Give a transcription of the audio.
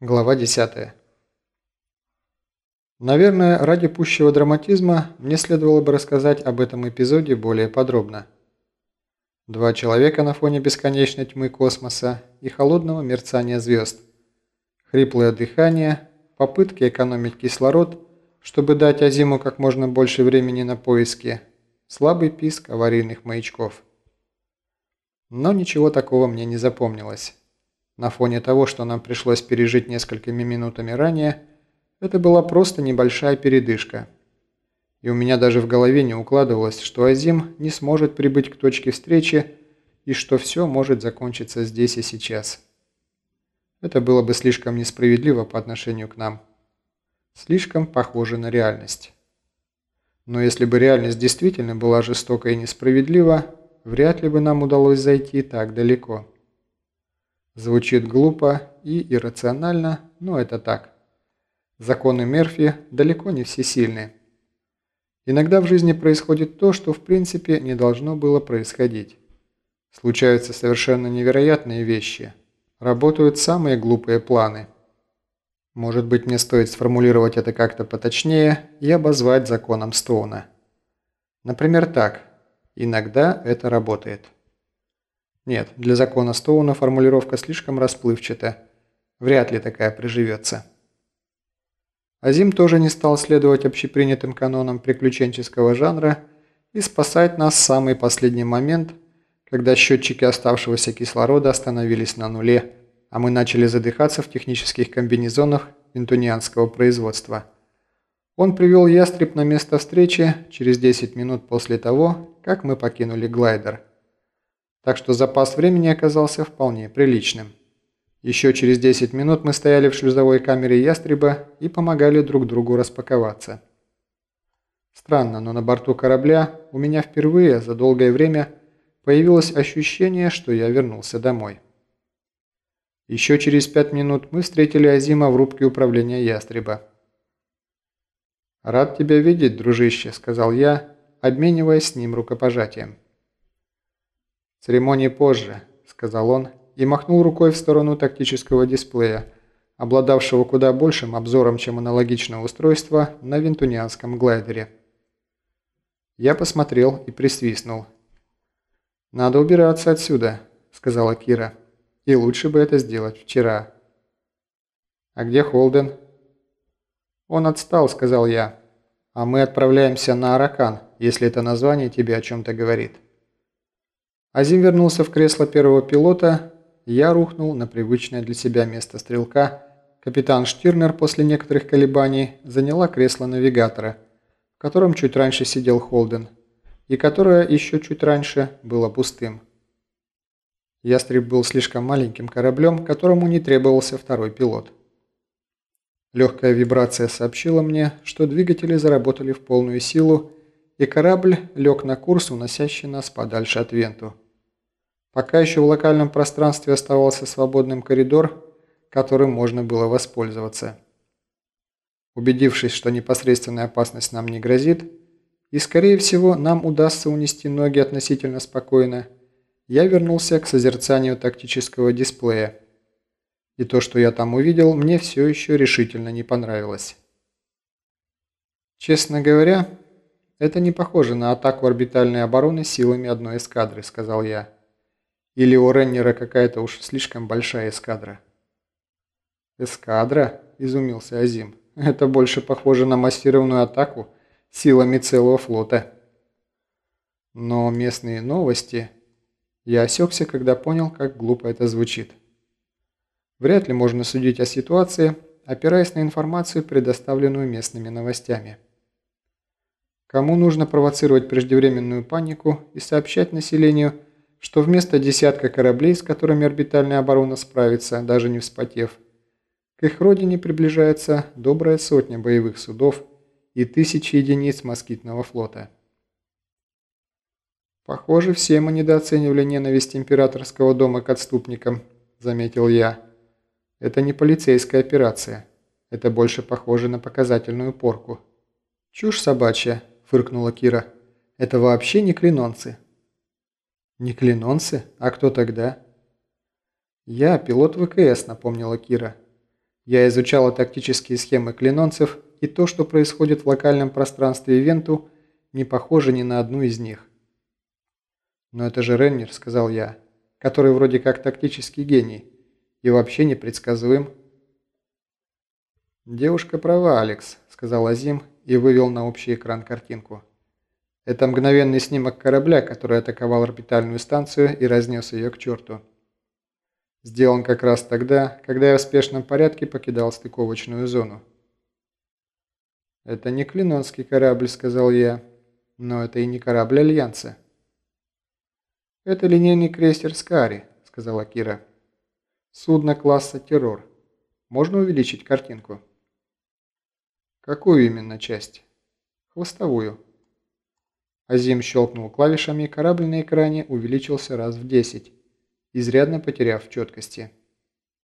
Глава 10. Наверное, ради пущего драматизма мне следовало бы рассказать об этом эпизоде более подробно. Два человека на фоне бесконечной тьмы космоса и холодного мерцания звезд. Хриплое дыхание, попытки экономить кислород, чтобы дать Азиму как можно больше времени на поиски, слабый писк аварийных маячков. Но ничего такого мне не запомнилось. На фоне того, что нам пришлось пережить несколькими минутами ранее, это была просто небольшая передышка. И у меня даже в голове не укладывалось, что Азим не сможет прибыть к точке встречи и что все может закончиться здесь и сейчас. Это было бы слишком несправедливо по отношению к нам. Слишком похоже на реальность. Но если бы реальность действительно была жестока и несправедлива, вряд ли бы нам удалось зайти так далеко. Звучит глупо и иррационально, но это так. Законы Мерфи далеко не всесильны. Иногда в жизни происходит то, что в принципе не должно было происходить. Случаются совершенно невероятные вещи. Работают самые глупые планы. Может быть мне стоит сформулировать это как-то поточнее и обозвать законом Стоуна. Например так. Иногда это работает. Нет, для закона Стоуна формулировка слишком расплывчата. Вряд ли такая приживется. Азим тоже не стал следовать общепринятым канонам приключенческого жанра и спасать нас в самый последний момент, когда счетчики оставшегося кислорода остановились на нуле, а мы начали задыхаться в технических комбинезонах винтунианского производства. Он привел ястреб на место встречи через 10 минут после того, как мы покинули глайдер так что запас времени оказался вполне приличным. Еще через 10 минут мы стояли в шлюзовой камере ястреба и помогали друг другу распаковаться. Странно, но на борту корабля у меня впервые за долгое время появилось ощущение, что я вернулся домой. Еще через пять минут мы встретили Азима в рубке управления ястреба. «Рад тебя видеть, дружище», – сказал я, обмениваясь с ним рукопожатием. «Церемонии позже», – сказал он и махнул рукой в сторону тактического дисплея, обладавшего куда большим обзором, чем аналогичное устройство на винтунианском глайдере. Я посмотрел и присвистнул. «Надо убираться отсюда», – сказала Кира. «И лучше бы это сделать вчера». «А где Холден?» «Он отстал», – сказал я. «А мы отправляемся на Аракан, если это название тебе о чем-то говорит». Азим вернулся в кресло первого пилота, я рухнул на привычное для себя место стрелка. Капитан Штирнер после некоторых колебаний заняла кресло навигатора, в котором чуть раньше сидел Холден, и которое еще чуть раньше было пустым. Ястреб был слишком маленьким кораблем, которому не требовался второй пилот. Легкая вибрация сообщила мне, что двигатели заработали в полную силу, и корабль лег на курс, уносящий нас подальше от Венту. Пока еще в локальном пространстве оставался свободным коридор, которым можно было воспользоваться. Убедившись, что непосредственная опасность нам не грозит, и, скорее всего, нам удастся унести ноги относительно спокойно, я вернулся к созерцанию тактического дисплея. И то, что я там увидел, мне все еще решительно не понравилось. Честно говоря, это не похоже на атаку орбитальной обороны силами одной эскадры, сказал я. Или у Реннера какая-то уж слишком большая эскадра?» «Эскадра?» – изумился Азим. «Это больше похоже на массированную атаку силами целого флота». Но местные новости... Я осекся, когда понял, как глупо это звучит. Вряд ли можно судить о ситуации, опираясь на информацию, предоставленную местными новостями. Кому нужно провоцировать преждевременную панику и сообщать населению – что вместо десятка кораблей, с которыми орбитальная оборона справится, даже не вспотев, к их родине приближается добрая сотня боевых судов и тысячи единиц москитного флота. «Похоже, все мы недооценивали ненависть императорского дома к отступникам», – заметил я. «Это не полицейская операция. Это больше похоже на показательную порку». «Чушь собачья», – фыркнула Кира. «Это вообще не клинонцы». «Не клинонцы? А кто тогда?» «Я пилот ВКС», — напомнила Кира. Я изучала тактические схемы клинонцев, и то, что происходит в локальном пространстве Венту, не похоже ни на одну из них. «Но это же Реннер», — сказал я, — «который вроде как тактический гений и вообще непредсказуем». «Девушка права, Алекс», — сказал Азим и вывел на общий экран картинку. Это мгновенный снимок корабля, который атаковал орбитальную станцию и разнес ее к черту. Сделан как раз тогда, когда я в спешном порядке покидал стыковочную зону. «Это не клинонский корабль», — сказал я, — «но это и не корабль Альянса». «Это линейный крейсер «Скари», — сказала Кира. «Судно класса «Террор». Можно увеличить картинку?» «Какую именно часть?» «Хвостовую». Азим щелкнул клавишами, корабль на экране увеличился раз в 10, изрядно потеряв четкости.